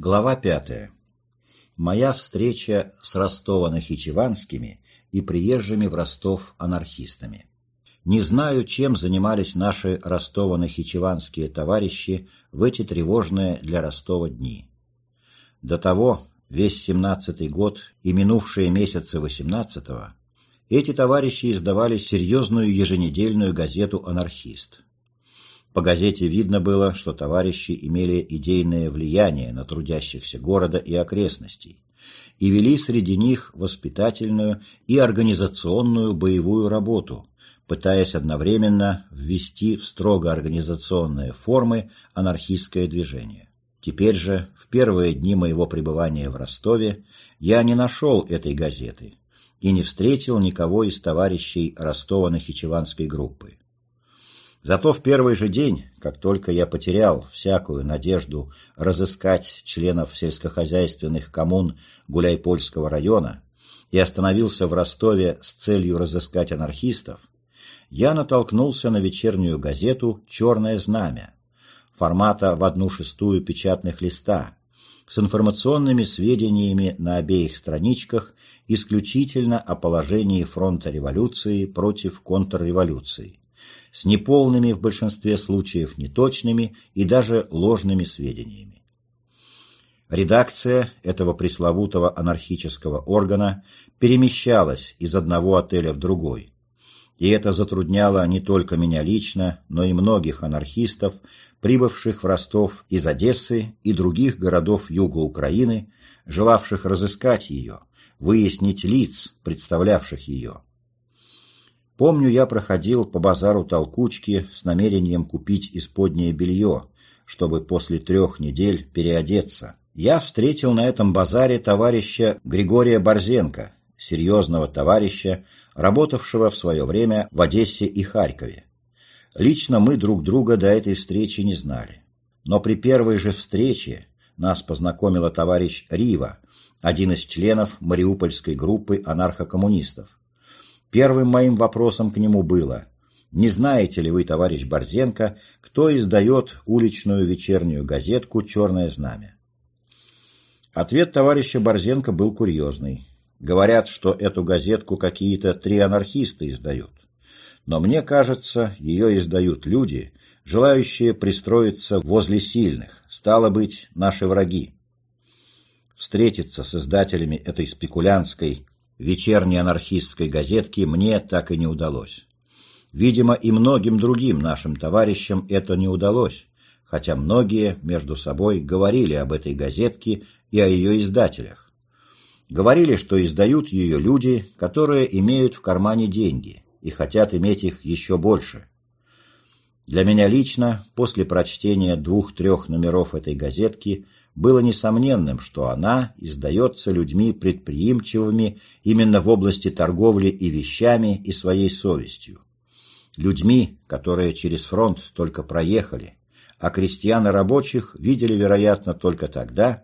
Глава пятая. Моя встреча с Ростово-Нахичеванскими и приезжими в Ростов анархистами. Не знаю, чем занимались наши Ростово-Нахичеванские товарищи в эти тревожные для Ростова дни. До того, весь семнадцатый год и минувшие месяцы восемнадцатого, эти товарищи издавали серьезную еженедельную газету «Анархист». По газете видно было, что товарищи имели идейное влияние на трудящихся города и окрестностей и вели среди них воспитательную и организационную боевую работу, пытаясь одновременно ввести в строго организационные формы анархистское движение. Теперь же, в первые дни моего пребывания в Ростове, я не нашел этой газеты и не встретил никого из товарищей Ростова-Нахичеванской группы. Зато в первый же день, как только я потерял всякую надежду разыскать членов сельскохозяйственных коммун Гуляйпольского района и остановился в Ростове с целью разыскать анархистов, я натолкнулся на вечернюю газету «Черное знамя» формата в одну шестую печатных листа с информационными сведениями на обеих страничках исключительно о положении фронта революции против контрреволюции с неполными в большинстве случаев неточными и даже ложными сведениями. Редакция этого пресловутого анархического органа перемещалась из одного отеля в другой, и это затрудняло не только меня лично, но и многих анархистов, прибывших в Ростов из Одессы и других городов юга Украины, желавших разыскать ее, выяснить лиц, представлявших ее. Помню, я проходил по базару толкучки с намерением купить исподнее белье, чтобы после трех недель переодеться. Я встретил на этом базаре товарища Григория Борзенко, серьезного товарища, работавшего в свое время в Одессе и Харькове. Лично мы друг друга до этой встречи не знали. Но при первой же встрече нас познакомила товарищ Рива, один из членов мариупольской группы анархокоммунистов. Первым моим вопросом к нему было «Не знаете ли вы, товарищ Борзенко, кто издает уличную вечернюю газетку «Черное знамя»?» Ответ товарища Борзенко был курьезный. Говорят, что эту газетку какие-то три анархиста издают. Но мне кажется, ее издают люди, желающие пристроиться возле сильных, стало быть, наши враги. Встретиться с издателями этой спекулянтской, вечерней анархистской газетки мне так и не удалось. Видимо, и многим другим нашим товарищам это не удалось, хотя многие между собой говорили об этой газетке и о ее издателях. Говорили, что издают ее люди, которые имеют в кармане деньги и хотят иметь их еще больше. Для меня лично, после прочтения двух-трех номеров этой газетки, было несомненным, что она издается людьми предприимчивыми именно в области торговли и вещами и своей совестью. Людьми, которые через фронт только проехали, а крестьян и рабочих видели, вероятно, только тогда,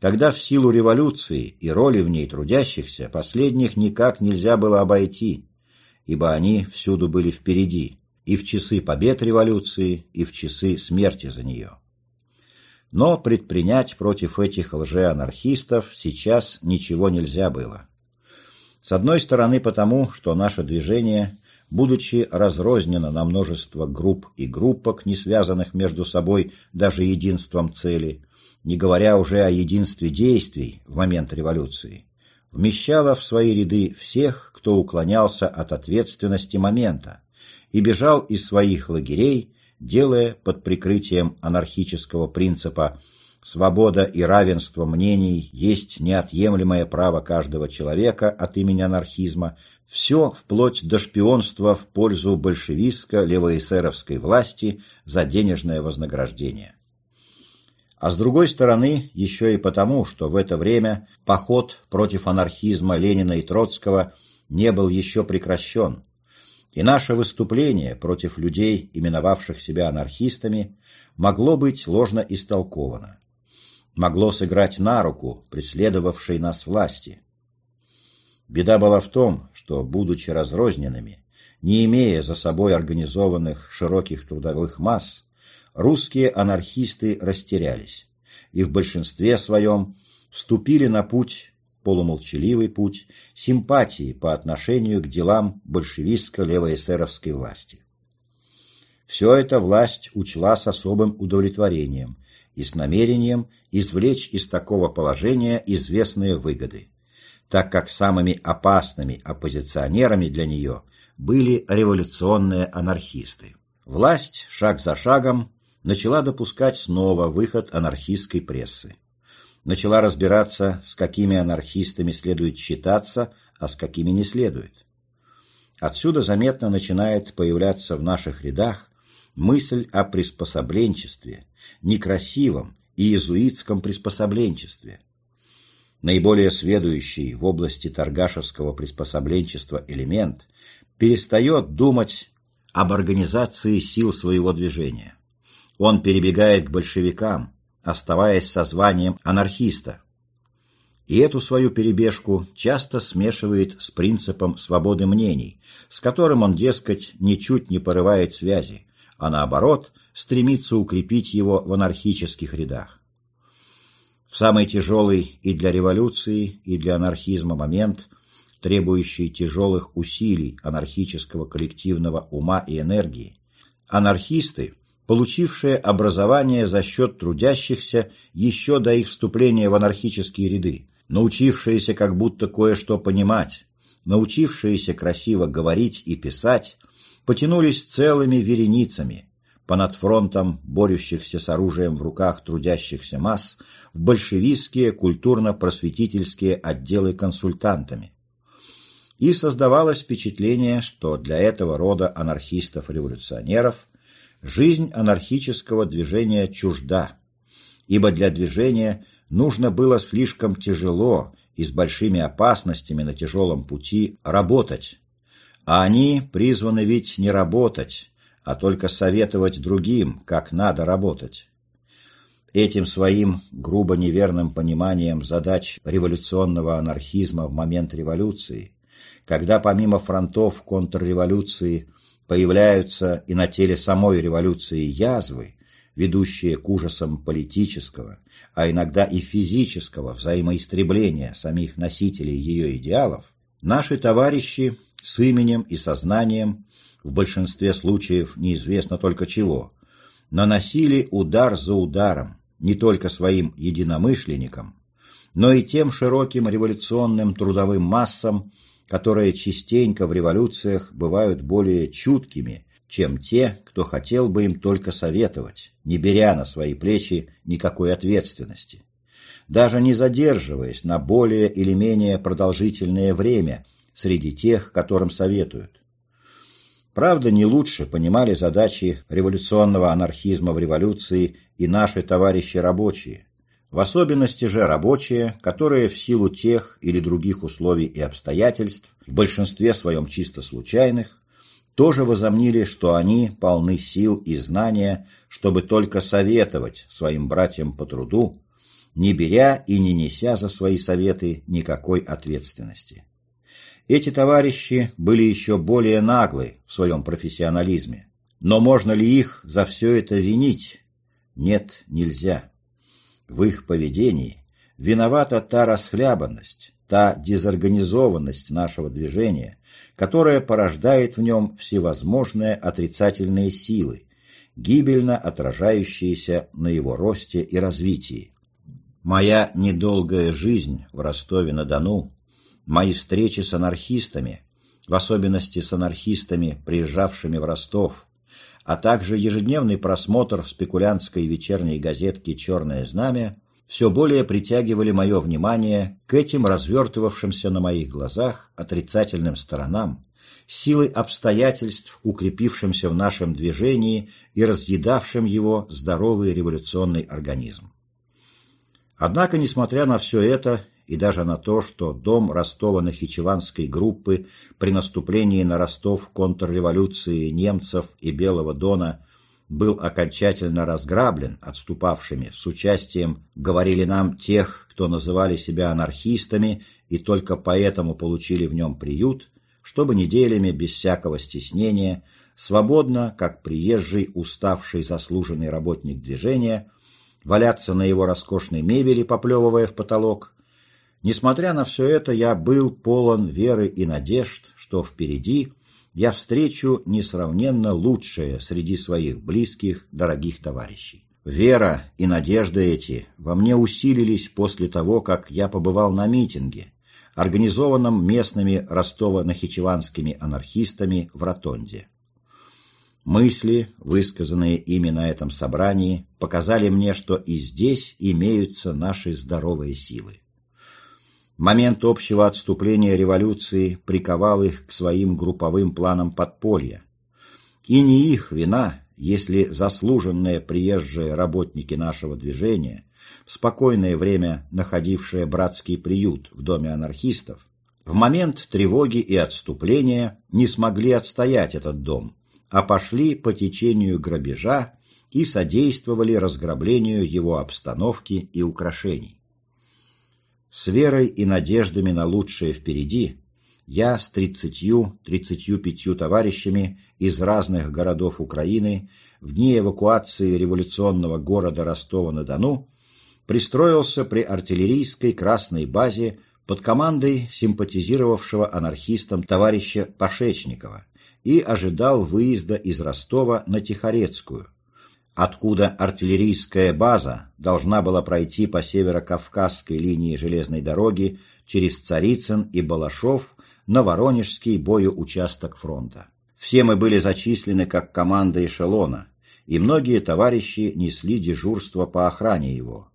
когда в силу революции и роли в ней трудящихся последних никак нельзя было обойти, ибо они всюду были впереди, и в часы побед революции, и в часы смерти за нее. Но предпринять против этих лжеанархистов сейчас ничего нельзя было. С одной стороны потому, что наше движение, будучи разрознено на множество групп и группок, не связанных между собой даже единством цели, не говоря уже о единстве действий в момент революции, вмещало в свои ряды всех, кто уклонялся от ответственности момента и бежал из своих лагерей делая под прикрытием анархического принципа «свобода и равенство мнений есть неотъемлемое право каждого человека от имени анархизма», все вплоть до шпионства в пользу большевистско-левоэсеровской власти за денежное вознаграждение. А с другой стороны, еще и потому, что в это время поход против анархизма Ленина и Троцкого не был еще прекращен, и наше выступление против людей, именовавших себя анархистами, могло быть ложно истолковано. Могло сыграть на руку преследовавшей нас власти. Беда была в том, что, будучи разрозненными, не имея за собой организованных широких трудовых масс, русские анархисты растерялись, и в большинстве своем вступили на путь, полумолчаливый путь, симпатии по отношению к делам большевистско-левоэсеровской власти. Все это власть учла с особым удовлетворением и с намерением извлечь из такого положения известные выгоды, так как самыми опасными оппозиционерами для нее были революционные анархисты. Власть шаг за шагом начала допускать снова выход анархистской прессы. Начала разбираться, с какими анархистами следует считаться, а с какими не следует. Отсюда заметно начинает появляться в наших рядах мысль о приспособленчестве, некрасивом и иезуитском приспособленчестве. Наиболее сведущий в области торгашевского приспособленчества элемент перестает думать об организации сил своего движения. Он перебегает к большевикам, оставаясь со званием анархиста. И эту свою перебежку часто смешивает с принципом свободы мнений, с которым он, дескать, ничуть не порывает связи, а наоборот стремится укрепить его в анархических рядах. В самый тяжелый и для революции, и для анархизма момент, требующий тяжелых усилий анархического коллективного ума и энергии, анархисты, получившие образование за счет трудящихся еще до их вступления в анархические ряды, научившиеся как будто кое-что понимать, научившиеся красиво говорить и писать, потянулись целыми вереницами понад фронтом борющихся с оружием в руках трудящихся масс в большевистские культурно-просветительские отделы консультантами. И создавалось впечатление, что для этого рода анархистов-революционеров жизнь анархического движения чужда, ибо для движения нужно было слишком тяжело и с большими опасностями на тяжелом пути работать, а они призваны ведь не работать, а только советовать другим, как надо работать. Этим своим грубо неверным пониманием задач революционного анархизма в момент революции, когда помимо фронтов контрреволюции появляются и на теле самой революции язвы, ведущие к ужасам политического, а иногда и физического взаимоистребления самих носителей ее идеалов, наши товарищи с именем и сознанием, в большинстве случаев неизвестно только чего, наносили удар за ударом не только своим единомышленникам, но и тем широким революционным трудовым массам, которые частенько в революциях бывают более чуткими, чем те, кто хотел бы им только советовать, не беря на свои плечи никакой ответственности, даже не задерживаясь на более или менее продолжительное время – среди тех, которым советуют. Правда, не лучше понимали задачи революционного анархизма в революции и наши товарищи рабочие, в особенности же рабочие, которые в силу тех или других условий и обстоятельств, в большинстве своем чисто случайных, тоже возомнили, что они полны сил и знания, чтобы только советовать своим братьям по труду, не беря и не неся за свои советы никакой ответственности. Эти товарищи были еще более наглы в своем профессионализме. Но можно ли их за все это винить? Нет, нельзя. В их поведении виновата та расхлябанность, та дезорганизованность нашего движения, которая порождает в нем всевозможные отрицательные силы, гибельно отражающиеся на его росте и развитии. Моя недолгая жизнь в Ростове-на-Дону Мои встречи с анархистами, в особенности с анархистами, приезжавшими в Ростов, а также ежедневный просмотр спекулянтской вечерней газетки «Черное знамя» все более притягивали мое внимание к этим развертывавшимся на моих глазах отрицательным сторонам, силой обстоятельств, укрепившимся в нашем движении и разъедавшим его здоровый революционный организм. Однако, несмотря на все это, и даже на то, что дом Ростова-Нахичеванской группы при наступлении на Ростов контрреволюции немцев и Белого Дона был окончательно разграблен отступавшими с участием, говорили нам, тех, кто называли себя анархистами и только поэтому получили в нем приют, чтобы неделями без всякого стеснения, свободно, как приезжий, уставший заслуженный работник движения, валяться на его роскошной мебели, поплевывая в потолок. Несмотря на все это, я был полон веры и надежд, что впереди я встречу несравненно лучшее среди своих близких, дорогих товарищей. Вера и надежды эти во мне усилились после того, как я побывал на митинге, организованном местными Ростово-Нахичеванскими анархистами в Ротонде. Мысли, высказанные ими на этом собрании, показали мне, что и здесь имеются наши здоровые силы. Момент общего отступления революции приковал их к своим групповым планам подполья. И не их вина, если заслуженные приезжие работники нашего движения, в спокойное время находившие братский приют в доме анархистов, в момент тревоги и отступления не смогли отстоять этот дом, а пошли по течению грабежа и содействовали разграблению его обстановки и украшений. С верой и надеждами на лучшее впереди я с тридцатью-тридцатью пятью товарищами из разных городов Украины в дни эвакуации революционного города Ростова-на-Дону пристроился при артиллерийской красной базе под командой симпатизировавшего анархистам товарища Пашечникова и ожидал выезда из Ростова на Тихорецкую, откуда артиллерийская база должна была пройти по северо-кавказской линии железной дороги через Царицын и Балашов на Воронежский боеучасток фронта. Все мы были зачислены как команда эшелона, и многие товарищи несли дежурство по охране его.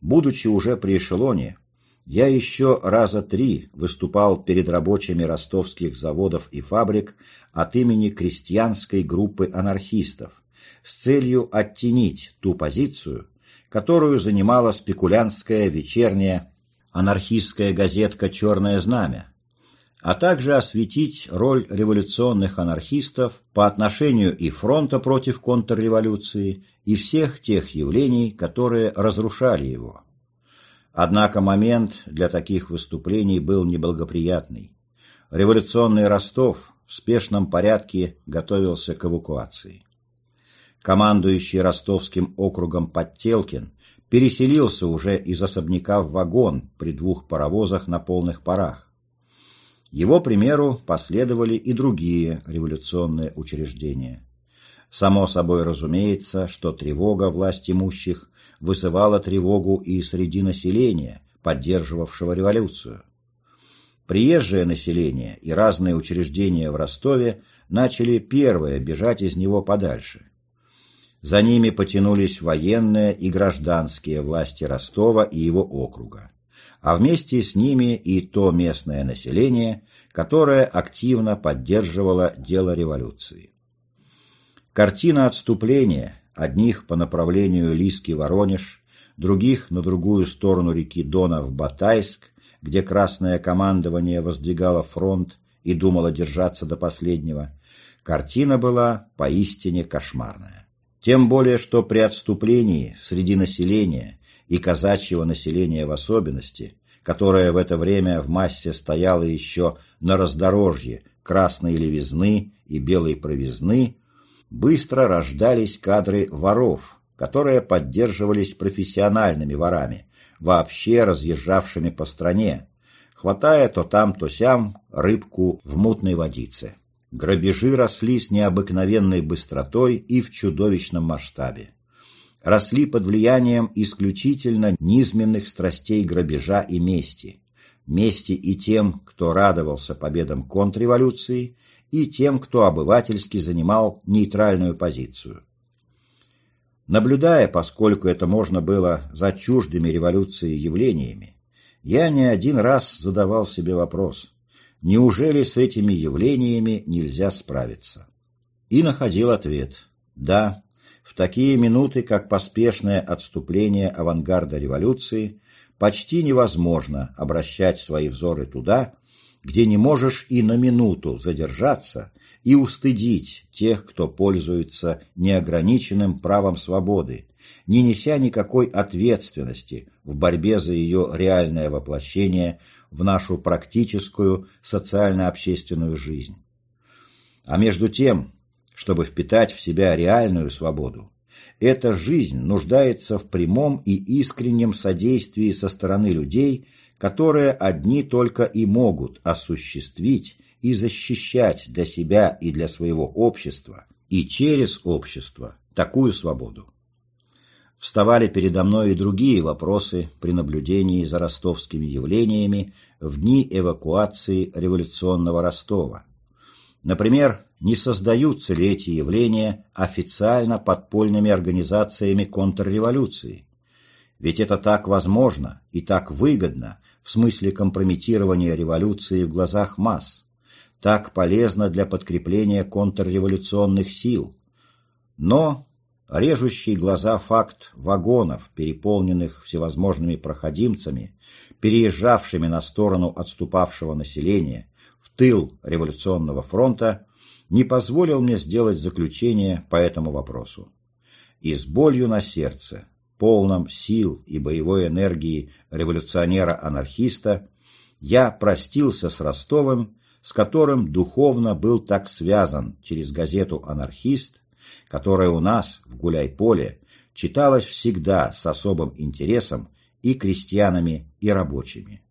Будучи уже при эшелоне, я еще раза три выступал перед рабочими ростовских заводов и фабрик от имени крестьянской группы анархистов с целью оттенить ту позицию, которую занимала спекулянтская вечерняя анархистская газетка «Черное знамя», а также осветить роль революционных анархистов по отношению и фронта против контрреволюции, и всех тех явлений, которые разрушали его. Однако момент для таких выступлений был неблагоприятный. Революционный Ростов в спешном порядке готовился к эвакуации. Командующий ростовским округом Подтелкин переселился уже из особняка в вагон при двух паровозах на полных парах. Его примеру последовали и другие революционные учреждения. Само собой разумеется, что тревога власть имущих вызывала тревогу и среди населения, поддерживавшего революцию. Приезжее население и разные учреждения в Ростове начали первые бежать из него подальше. За ними потянулись военные и гражданские власти Ростова и его округа, а вместе с ними и то местное население, которое активно поддерживало дело революции. Картина отступления, одних по направлению Лиски-Воронеж, других на другую сторону реки Дона в Батайск, где Красное командование воздвигало фронт и думало держаться до последнего, картина была поистине кошмарная. Тем более, что при отступлении среди населения и казачьего населения в особенности, которое в это время в массе стояло еще на раздорожье красной левизны и белой провизны, быстро рождались кадры воров, которые поддерживались профессиональными ворами, вообще разъезжавшими по стране, хватая то там, то сям рыбку в мутной водице. Грабежи росли с необыкновенной быстротой и в чудовищном масштабе. Росли под влиянием исключительно низменных страстей грабежа и мести. Мести и тем, кто радовался победам контрреволюции, и тем, кто обывательски занимал нейтральную позицию. Наблюдая, поскольку это можно было за чуждыми революции явлениями, я не один раз задавал себе вопрос, неужели с этими явлениями нельзя справиться? И находил ответ – да, в такие минуты, как поспешное отступление авангарда революции, почти невозможно обращать свои взоры туда, где не можешь и на минуту задержаться и устыдить тех, кто пользуется неограниченным правом свободы, не неся никакой ответственности в борьбе за ее реальное воплощение в нашу практическую социально-общественную жизнь. А между тем, чтобы впитать в себя реальную свободу, эта жизнь нуждается в прямом и искреннем содействии со стороны людей, которые одни только и могут осуществить и защищать для себя и для своего общества, и через общество, такую свободу. Вставали передо мной и другие вопросы при наблюдении за ростовскими явлениями в дни эвакуации революционного Ростова. Например, не создаются ли эти явления официально подпольными организациями контрреволюции? Ведь это так возможно и так выгодно в смысле компрометирования революции в глазах масс, так полезно для подкрепления контрреволюционных сил. Но режущий глаза факт вагонов, переполненных всевозможными проходимцами, переезжавшими на сторону отступавшего населения, в тыл революционного фронта, не позволил мне сделать заключение по этому вопросу. И с болью на сердце, полном сил и боевой энергии революционера-анархиста, я простился с Ростовым, с которым духовно был так связан через газету «Анархист», которая у нас в Гуляй-Поле читалась всегда с особым интересом и крестьянами, и рабочими.